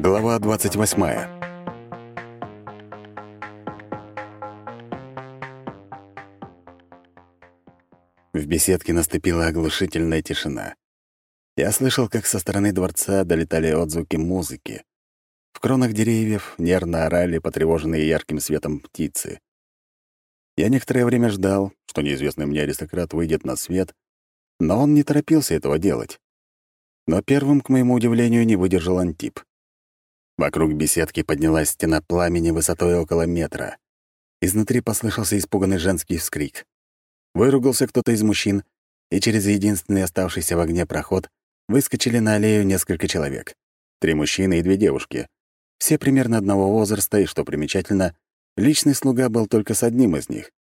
Глава 28. В беседке наступила оглушительная тишина. Я слышал, как со стороны дворца долетали отзвуки музыки. В кронах деревьев нервно орали потревоженные ярким светом птицы. Я некоторое время ждал, что неизвестный мне аристократ выйдет на свет, но он не торопился этого делать. Но первым, к моему удивлению, не выдержал Антип. Вокруг беседки поднялась стена пламени высотой около метра. Изнутри послышался испуганный женский вскрик. Выругался кто-то из мужчин, и через единственный оставшийся в огне проход выскочили на аллею несколько человек. Три мужчины и две девушки. Все примерно одного возраста, и, что примечательно, личный слуга был только с одним из них.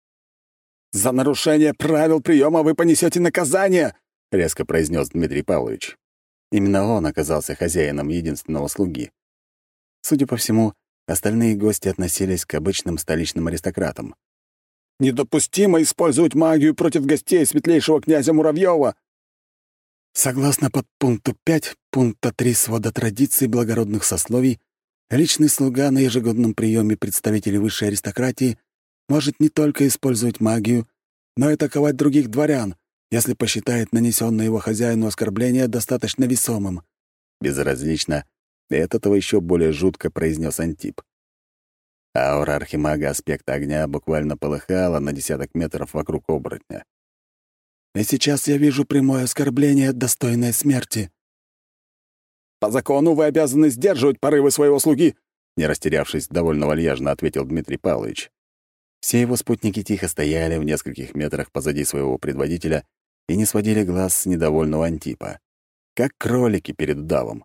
«За нарушение правил приема вы понесете наказание!» — резко произнес Дмитрий Павлович. Именно он оказался хозяином единственного слуги. Судя по всему, остальные гости относились к обычным столичным аристократам. «Недопустимо использовать магию против гостей светлейшего князя Муравьева!» Согласно подпункту 5 пункта 3 свода традиций благородных сословий, личный слуга на ежегодном приеме представителей высшей аристократии может не только использовать магию, но и атаковать других дворян, если посчитает нанесенное его хозяину оскорбление достаточно весомым. Безразлично и от этого еще более жутко произнес Антип. Аура архимага аспекта огня буквально полыхала на десяток метров вокруг оборотня. «И сейчас я вижу прямое оскорбление, достойное смерти». «По закону вы обязаны сдерживать порывы своего слуги», не растерявшись, довольно вальяжно ответил Дмитрий Павлович. Все его спутники тихо стояли в нескольких метрах позади своего предводителя и не сводили глаз с недовольного Антипа, как кролики перед удавом.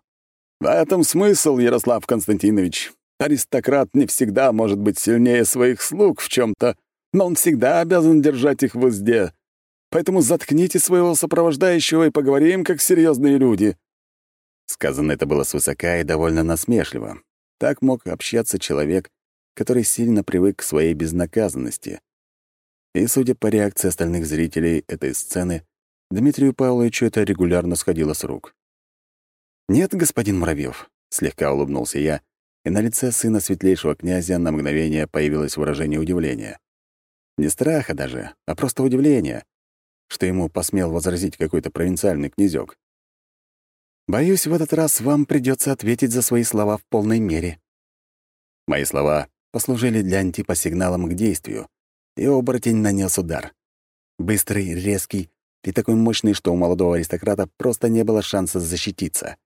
В этом смысл, Ярослав Константинович. Аристократ не всегда может быть сильнее своих слуг в чем то но он всегда обязан держать их в узде. Поэтому заткните своего сопровождающего и поговорим, как серьезные люди». Сказано это было свысока и довольно насмешливо. Так мог общаться человек, который сильно привык к своей безнаказанности. И, судя по реакции остальных зрителей этой сцены, Дмитрию Павловичу это регулярно сходило с рук. «Нет, господин Муравьев», — слегка улыбнулся я, и на лице сына светлейшего князя на мгновение появилось выражение удивления. Не страха даже, а просто удивления, что ему посмел возразить какой-то провинциальный князёк. «Боюсь, в этот раз вам придется ответить за свои слова в полной мере». Мои слова послужили для Антипа сигналом к действию, и оборотень нанес удар. Быстрый, резкий и такой мощный, что у молодого аристократа просто не было шанса защититься.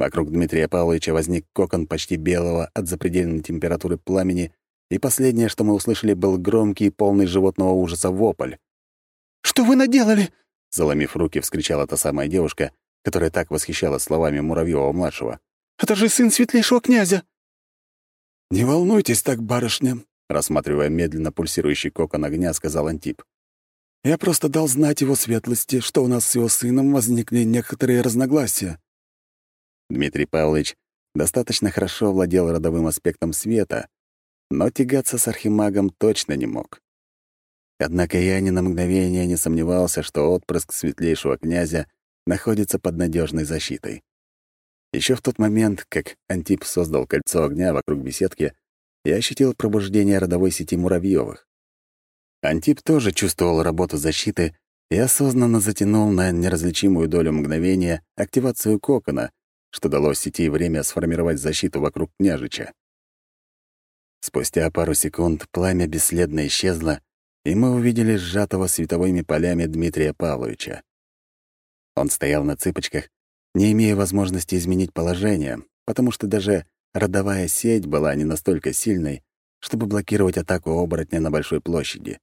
Вокруг Дмитрия Павловича возник кокон почти белого от запредельной температуры пламени, и последнее, что мы услышали, был громкий, полный животного ужаса вопль. «Что вы наделали?» — заломив руки, вскричала та самая девушка, которая так восхищалась словами Муравьева-младшего. «Это же сын светлейшего князя!» «Не волнуйтесь так, барышня», — рассматривая медленно пульсирующий кокон огня, сказал Антип. «Я просто дал знать его светлости, что у нас с его сыном возникли некоторые разногласия. Дмитрий Павлович достаточно хорошо владел родовым аспектом света, но тягаться с архимагом точно не мог. Однако я ни на мгновение не сомневался, что отпрыск светлейшего князя находится под надежной защитой. Еще в тот момент, как Антип создал кольцо огня вокруг беседки, я ощутил пробуждение родовой сети Муравьевых. Антип тоже чувствовал работу защиты и осознанно затянул на неразличимую долю мгновения активацию кокона, что дало сети время сформировать защиту вокруг княжича. Спустя пару секунд пламя бесследно исчезло, и мы увидели сжатого световыми полями Дмитрия Павловича. Он стоял на цыпочках, не имея возможности изменить положение, потому что даже родовая сеть была не настолько сильной, чтобы блокировать атаку оборотня на большой площади.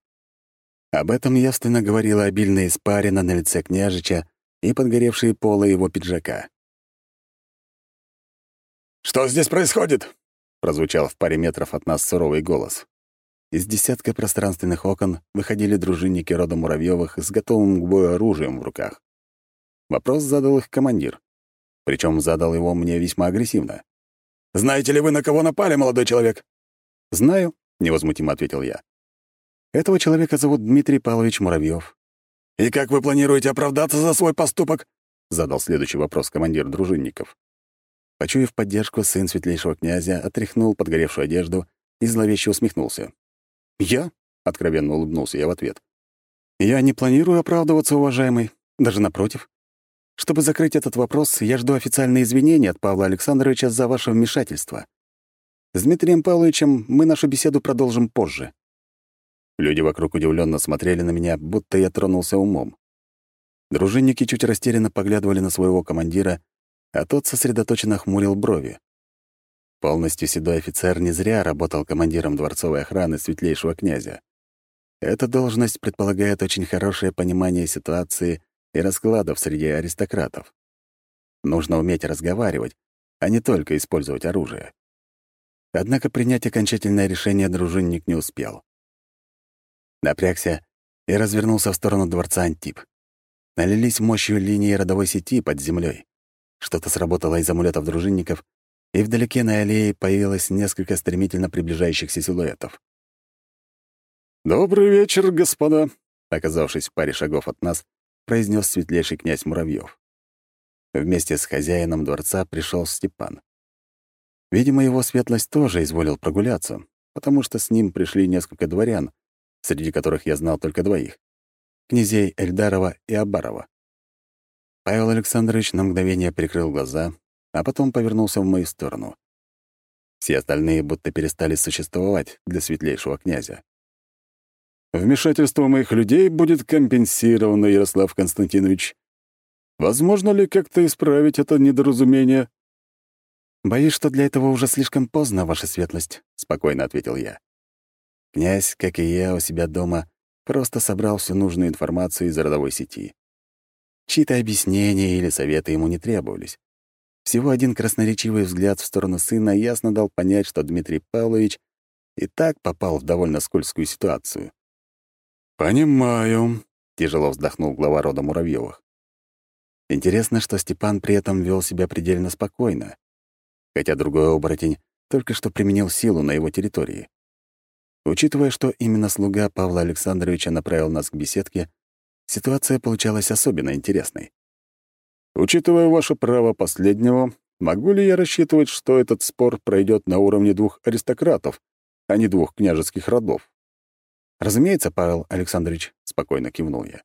Об этом явственно говорила обильная испарина на лице княжича и подгоревшие полы его пиджака. «Что здесь происходит?» — прозвучал в паре метров от нас суровый голос. Из десятка пространственных окон выходили дружинники рода Муравьёвых с готовым к бою оружием в руках. Вопрос задал их командир. Причем задал его мне весьма агрессивно. «Знаете ли вы, на кого напали, молодой человек?» «Знаю», — невозмутимо ответил я. «Этого человека зовут Дмитрий Павлович Муравьев. «И как вы планируете оправдаться за свой поступок?» — задал следующий вопрос командир дружинников. Почуяв поддержку, сын светлейшего князя отряхнул подгоревшую одежду и зловеще усмехнулся. «Я?» — откровенно улыбнулся я в ответ. «Я не планирую оправдываться, уважаемый. Даже напротив. Чтобы закрыть этот вопрос, я жду официальные извинения от Павла Александровича за ваше вмешательство. С Дмитрием Павловичем мы нашу беседу продолжим позже». Люди вокруг удивленно смотрели на меня, будто я тронулся умом. Дружинники чуть растерянно поглядывали на своего командира, а тот сосредоточенно хмурил брови. Полностью седой офицер не зря работал командиром дворцовой охраны светлейшего князя. Эта должность предполагает очень хорошее понимание ситуации и раскладов среди аристократов. Нужно уметь разговаривать, а не только использовать оружие. Однако принять окончательное решение дружинник не успел. Напрягся и развернулся в сторону дворца Антип. Налились мощью линии родовой сети под землей. Что-то сработало из амулетов дружинников, и вдалеке на аллее появилось несколько стремительно приближающихся силуэтов. «Добрый вечер, господа!» Оказавшись в паре шагов от нас, произнес светлейший князь Муравьев. Вместе с хозяином дворца пришел Степан. Видимо, его светлость тоже изволил прогуляться, потому что с ним пришли несколько дворян, среди которых я знал только двоих — князей Эльдарова и Абарова. Павел Александрович на мгновение прикрыл глаза, а потом повернулся в мою сторону. Все остальные будто перестали существовать для светлейшего князя. «Вмешательство моих людей будет компенсировано, Ярослав Константинович. Возможно ли как-то исправить это недоразумение?» «Боюсь, что для этого уже слишком поздно, ваша светлость», — спокойно ответил я. Князь, как и я у себя дома, просто собрал всю нужную информацию из родовой сети. Чьи-то объяснения или советы ему не требовались. Всего один красноречивый взгляд в сторону сына ясно дал понять, что Дмитрий Павлович и так попал в довольно скользкую ситуацию. «Понимаю», — тяжело вздохнул глава рода Муравьевых. Интересно, что Степан при этом вел себя предельно спокойно, хотя другой оборотень только что применил силу на его территории. Учитывая, что именно слуга Павла Александровича направил нас к беседке, Ситуация получалась особенно интересной. Учитывая ваше право последнего, могу ли я рассчитывать, что этот спор пройдет на уровне двух аристократов, а не двух княжеских родов? Разумеется, Павел Александрович, спокойно кивнул я.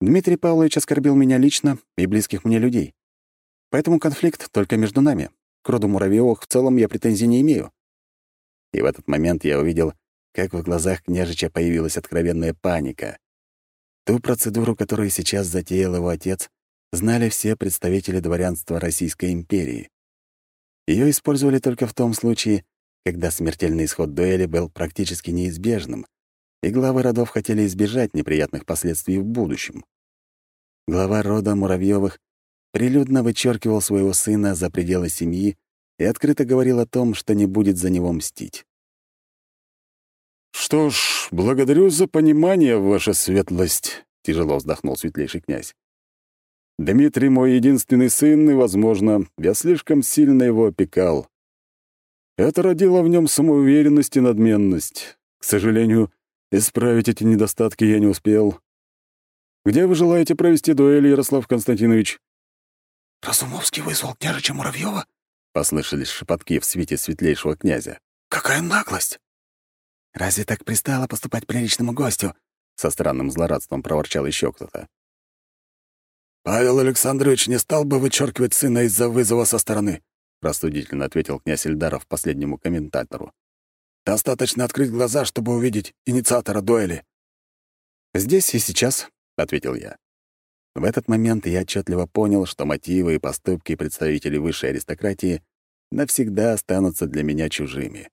Дмитрий Павлович оскорбил меня лично и близких мне людей. Поэтому конфликт только между нами. К роду Муравьевых в целом я претензий не имею. И в этот момент я увидел, как в глазах княжича появилась откровенная паника. Ту процедуру, которую сейчас затеял его отец, знали все представители дворянства Российской империи. Ее использовали только в том случае, когда смертельный исход дуэли был практически неизбежным, и главы родов хотели избежать неприятных последствий в будущем. Глава рода Муравьевых прилюдно вычеркивал своего сына за пределы семьи и открыто говорил о том, что не будет за него мстить. «Что ж, благодарю за понимание, ваша светлость», — тяжело вздохнул светлейший князь. «Дмитрий мой единственный сын, и, возможно, я слишком сильно его опекал. Это родило в нем самоуверенность и надменность. К сожалению, исправить эти недостатки я не успел. Где вы желаете провести дуэль, Ярослав Константинович?» «Разумовский вызвал княжича Муравьева?» — послышались шепотки в свете светлейшего князя. «Какая наглость!» «Разве так пристало поступать приличному гостю?» — со странным злорадством проворчал еще кто-то. «Павел Александрович не стал бы вычеркивать сына из-за вызова со стороны», — рассудительно ответил князь Эльдаров последнему комментатору. «Достаточно открыть глаза, чтобы увидеть инициатора дуэли». «Здесь и сейчас», — ответил я. В этот момент я отчетливо понял, что мотивы и поступки представителей высшей аристократии навсегда останутся для меня чужими.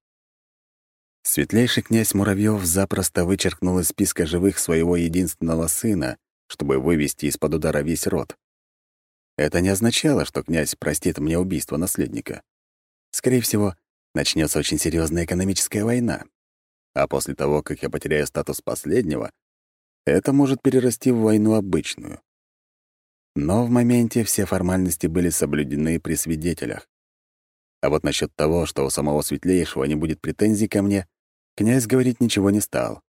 Светлейший князь Муравьев запросто вычеркнул из списка живых своего единственного сына, чтобы вывести из-под удара весь род. Это не означало, что князь простит мне убийство наследника. Скорее всего, начнется очень серьезная экономическая война. А после того, как я потеряю статус последнего, это может перерасти в войну обычную. Но в моменте все формальности были соблюдены при свидетелях. А вот насчет того, что у самого Светлейшего не будет претензий ко мне, Князь говорить ничего не стал.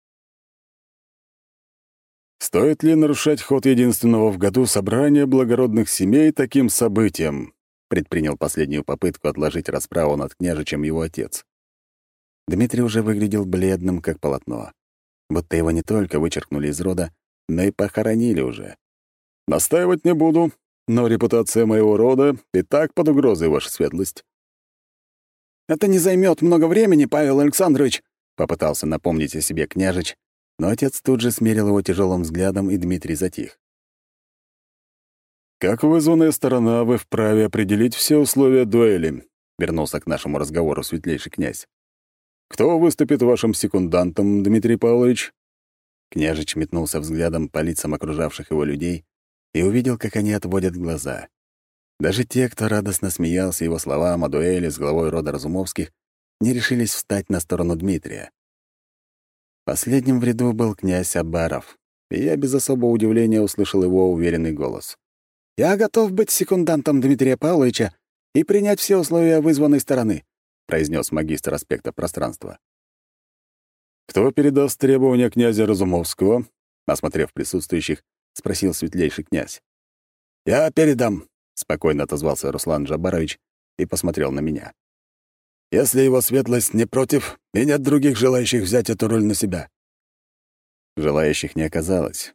«Стоит ли нарушать ход единственного в году собрания благородных семей таким событием?» — предпринял последнюю попытку отложить расправу над княжичем его отец. Дмитрий уже выглядел бледным, как полотно. Будто его не только вычеркнули из рода, но и похоронили уже. «Настаивать не буду, но репутация моего рода и так под угрозой, ваша светлость». «Это не займет много времени, Павел Александрович», — попытался напомнить о себе княжич, но отец тут же смерил его тяжелым взглядом, и Дмитрий затих. «Как вызванная сторона, вы вправе определить все условия дуэли», — вернулся к нашему разговору светлейший князь. «Кто выступит вашим секундантом, Дмитрий Павлович?» Княжич метнулся взглядом по лицам окружавших его людей и увидел, как они отводят глаза. Даже те, кто радостно смеялся его словам о дуэли с главой рода Разумовских, не решились встать на сторону Дмитрия. Последним в ряду был князь Абаров, и я без особого удивления услышал его уверенный голос. «Я готов быть секундантом Дмитрия Павловича и принять все условия вызванной стороны», произнес магистр аспекта пространства. «Кто передаст требования князя Разумовского?» Осмотрев присутствующих, спросил светлейший князь. «Я передам», — спокойно отозвался Руслан Джабарович и посмотрел на меня. «Если его светлость не против, и нет других желающих взять эту роль на себя». Желающих не оказалось.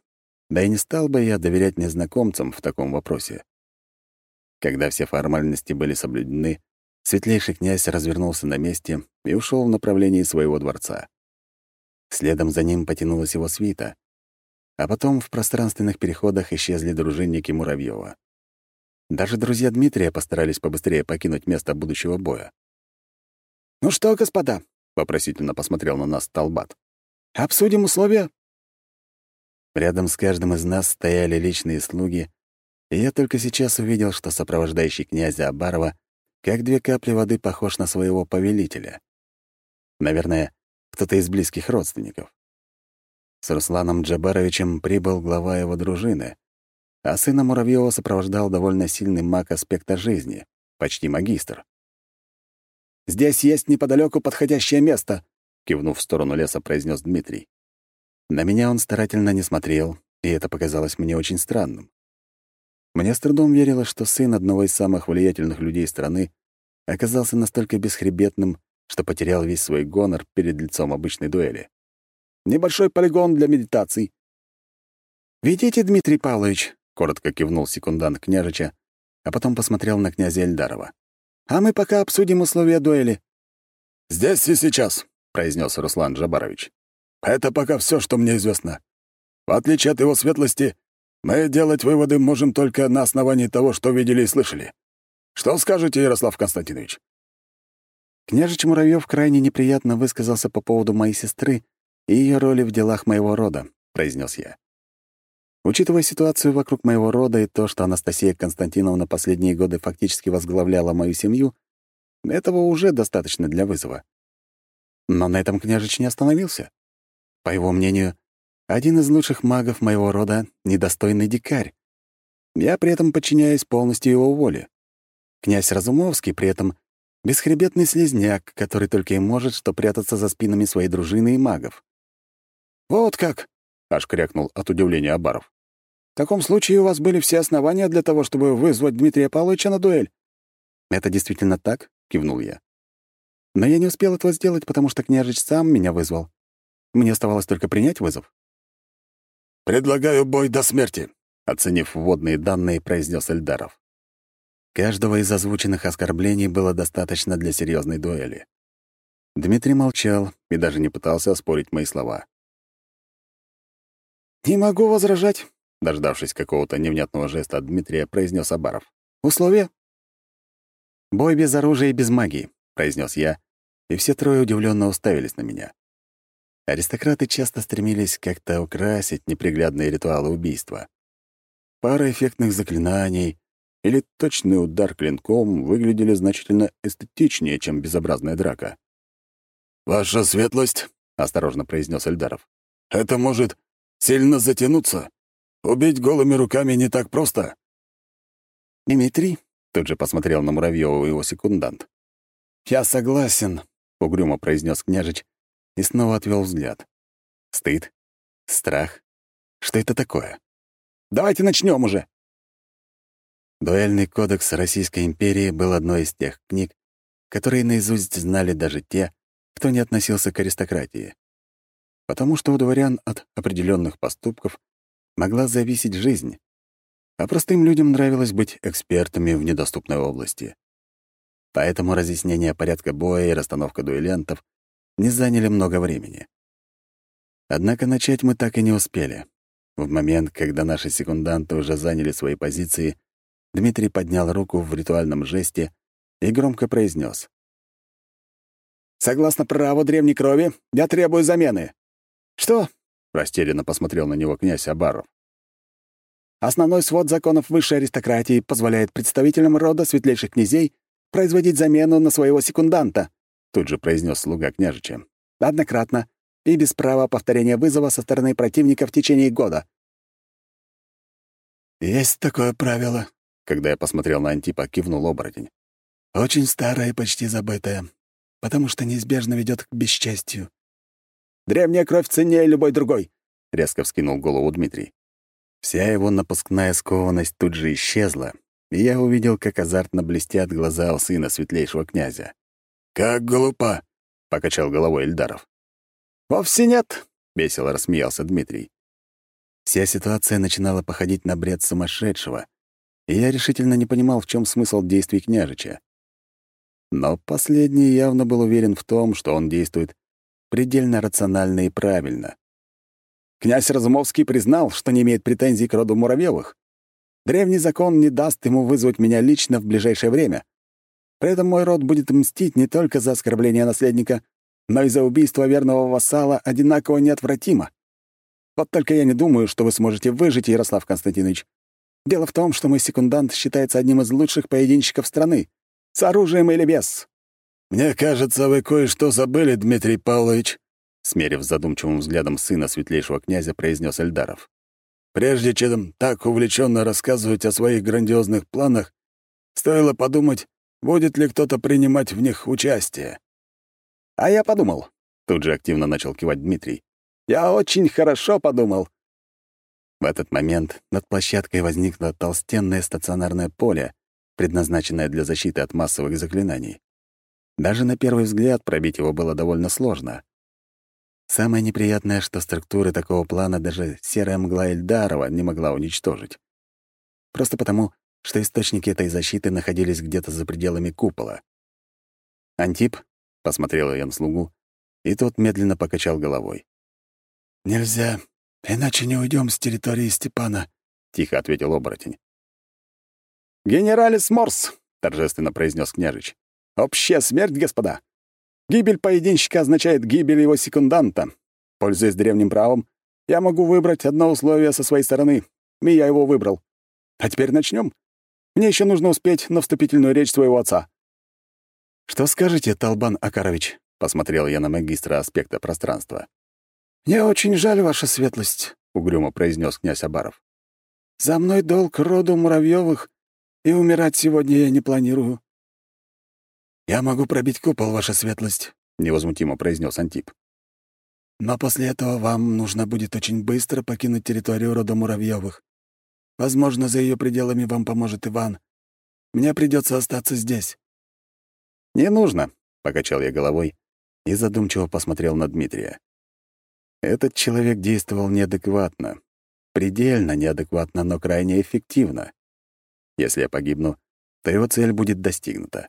Да и не стал бы я доверять незнакомцам в таком вопросе. Когда все формальности были соблюдены, светлейший князь развернулся на месте и ушел в направлении своего дворца. Следом за ним потянулась его свита, а потом в пространственных переходах исчезли дружинники Муравьева. Даже друзья Дмитрия постарались побыстрее покинуть место будущего боя. «Ну что, господа?» — вопросительно посмотрел на нас Талбат. «Обсудим условия?» Рядом с каждым из нас стояли личные слуги, и я только сейчас увидел, что сопровождающий князя Абарова как две капли воды похож на своего повелителя. Наверное, кто-то из близких родственников. С Русланом Джабаровичем прибыл глава его дружины, а сына Муравьева сопровождал довольно сильный маг аспекта жизни, почти магистр. «Здесь есть неподалеку подходящее место», — кивнув в сторону леса, произнес Дмитрий. На меня он старательно не смотрел, и это показалось мне очень странным. Мне с трудом верилось, что сын одного из самых влиятельных людей страны оказался настолько бесхребетным, что потерял весь свой гонор перед лицом обычной дуэли. «Небольшой полигон для медитаций». «Видите, Дмитрий Павлович?» — коротко кивнул секундант княжича, а потом посмотрел на князя Эльдарова. «А мы пока обсудим условия дуэли». «Здесь и сейчас», — произнес Руслан Джабарович. «Это пока все, что мне известно. В отличие от его светлости, мы делать выводы можем только на основании того, что видели и слышали. Что скажете, Ярослав Константинович?» Княжич Муравьев крайне неприятно высказался по поводу моей сестры и ее роли в делах моего рода, произнес я. Учитывая ситуацию вокруг моего рода и то, что Анастасия Константиновна последние годы фактически возглавляла мою семью, этого уже достаточно для вызова. Но на этом княжич не остановился. По его мнению, один из лучших магов моего рода — недостойный дикарь. Я при этом подчиняюсь полностью его воле. Князь Разумовский при этом Бесхребетный слезняк, который только и может что прятаться за спинами своей дружины и магов. «Вот как!» — аж крякнул от удивления Абаров. «В таком случае у вас были все основания для того, чтобы вызвать Дмитрия Павловича на дуэль?» «Это действительно так?» — кивнул я. «Но я не успел этого сделать, потому что княжич сам меня вызвал. Мне оставалось только принять вызов». «Предлагаю бой до смерти», — оценив вводные данные, произнес Эльдаров. Каждого из озвученных оскорблений было достаточно для серьезной дуэли. Дмитрий молчал и даже не пытался оспорить мои слова. «Не могу возражать», — дождавшись какого-то невнятного жеста от Дмитрия, произнес Абаров. «Условия?» «Бой без оружия и без магии», — произнес я, и все трое удивленно уставились на меня. Аристократы часто стремились как-то украсить неприглядные ритуалы убийства. Пара эффектных заклинаний, или точный удар клинком выглядели значительно эстетичнее, чем безобразная драка. «Ваша светлость», — осторожно произнес Эльдаров, — «это может сильно затянуться. Убить голыми руками не так просто». «Дмитрий», — тут же посмотрел на Муравьева его секундант. «Я согласен», — угрюмо произнес княжич и снова отвел взгляд. «Стыд? Страх? Что это такое?» «Давайте начнем уже», Дуэльный кодекс Российской империи был одной из тех книг, которые наизусть знали даже те, кто не относился к аристократии. Потому что у дворян от определенных поступков могла зависеть жизнь, а простым людям нравилось быть экспертами в недоступной области. Поэтому разъяснение порядка боя и расстановка дуэлянтов не заняли много времени. Однако начать мы так и не успели. В момент, когда наши секунданты уже заняли свои позиции, Дмитрий поднял руку в ритуальном жесте и громко произнес: «Согласно праву древней крови, я требую замены». «Что?» — растерянно посмотрел на него князь Абаров. Основной свод законов высшей аристократии позволяет представителям рода светлейших князей производить замену на своего секунданта», — тут же произнес слуга княжича. «Однократно и без права повторения вызова со стороны противника в течение года». «Есть такое правило», — когда я посмотрел на Антипа, кивнул оборотень. «Очень старое и почти забытое, потому что неизбежно ведет к бесчестью». «Древняя кровь ценнее любой другой», — резко вскинул голову Дмитрий. Вся его напускная скованность тут же исчезла, и я увидел, как азартно блестят глаза у сына светлейшего князя. «Как глупо!» — покачал головой Эльдаров. «Вовсе нет!» — весело рассмеялся Дмитрий. Вся ситуация начинала походить на бред сумасшедшего, и я решительно не понимал, в чем смысл действий княжича. Но последний явно был уверен в том, что он действует предельно рационально и правильно. Князь Разумовский признал, что не имеет претензий к роду Муравьевых. Древний закон не даст ему вызвать меня лично в ближайшее время. При этом мой род будет мстить не только за оскорбление наследника, но и за убийство верного вассала одинаково неотвратимо. Вот только я не думаю, что вы сможете выжить, Ярослав Константинович. Дело в том, что мой секундант считается одним из лучших поединщиков страны. С оружием или без. «Мне кажется, вы кое-что забыли, Дмитрий Павлович», смерив задумчивым взглядом сына светлейшего князя, произнес Эльдаров. «Прежде чем так увлеченно рассказывать о своих грандиозных планах, стоило подумать, будет ли кто-то принимать в них участие». «А я подумал», — тут же активно начал кивать Дмитрий. «Я очень хорошо подумал». В этот момент над площадкой возникло толстенное стационарное поле, предназначенное для защиты от массовых заклинаний. Даже на первый взгляд пробить его было довольно сложно. Самое неприятное, что структуры такого плана даже серая мгла Эльдарова не могла уничтожить. Просто потому, что источники этой защиты находились где-то за пределами купола. «Антип?» — посмотрел я на слугу, и тот медленно покачал головой. «Нельзя, иначе не уйдем с территории Степана», — тихо ответил оборотень. «Генералис Морс!» — торжественно произнес княжич. «Общая смерть, господа! Гибель поединщика означает гибель его секунданта. Пользуясь древним правом, я могу выбрать одно условие со своей стороны, и я его выбрал. А теперь начнем. Мне еще нужно успеть на вступительную речь своего отца». «Что скажете, Талбан Акарович?» — посмотрел я на магистра аспекта пространства. «Мне очень жаль, ваша светлость», — угрюмо произнес князь Абаров. «За мной долг роду Муравьевых, и умирать сегодня я не планирую. «Я могу пробить купол, ваша светлость», — невозмутимо произнес Антип. «Но после этого вам нужно будет очень быстро покинуть территорию рода Муравьевых. Возможно, за ее пределами вам поможет Иван. Мне придется остаться здесь». «Не нужно», — покачал я головой и задумчиво посмотрел на Дмитрия. Этот человек действовал неадекватно. Предельно неадекватно, но крайне эффективно. Если я погибну, то его цель будет достигнута.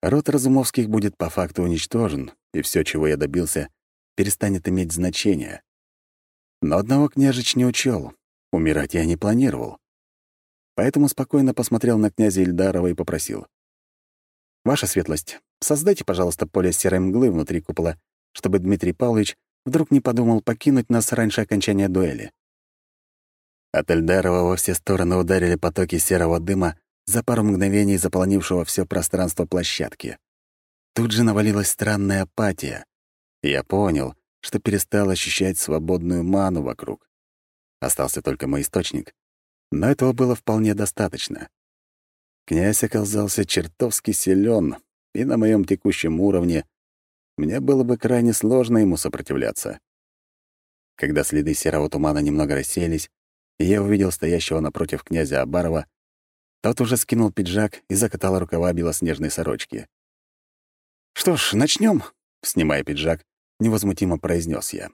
Род Разумовских будет по факту уничтожен, и все, чего я добился, перестанет иметь значение. Но одного княжич не учел. Умирать я не планировал. Поэтому спокойно посмотрел на князя Ильдарова и попросил. «Ваша светлость, создайте, пожалуйста, поле серой мглы внутри купола, чтобы Дмитрий Павлович вдруг не подумал покинуть нас раньше окончания дуэли». От Эльдарова во все стороны ударили потоки серого дыма, за пару мгновений заполонившего все пространство площадки. Тут же навалилась странная апатия. я понял, что перестал ощущать свободную ману вокруг. Остался только мой источник. Но этого было вполне достаточно. Князь оказался чертовски силен, и на моем текущем уровне мне было бы крайне сложно ему сопротивляться. Когда следы серого тумана немного рассеялись, и я увидел стоящего напротив князя Абарова, Тот уже скинул пиджак и закатал рукава белоснежной сорочки. «Что ж, начнем, снимая пиджак, невозмутимо произнес я.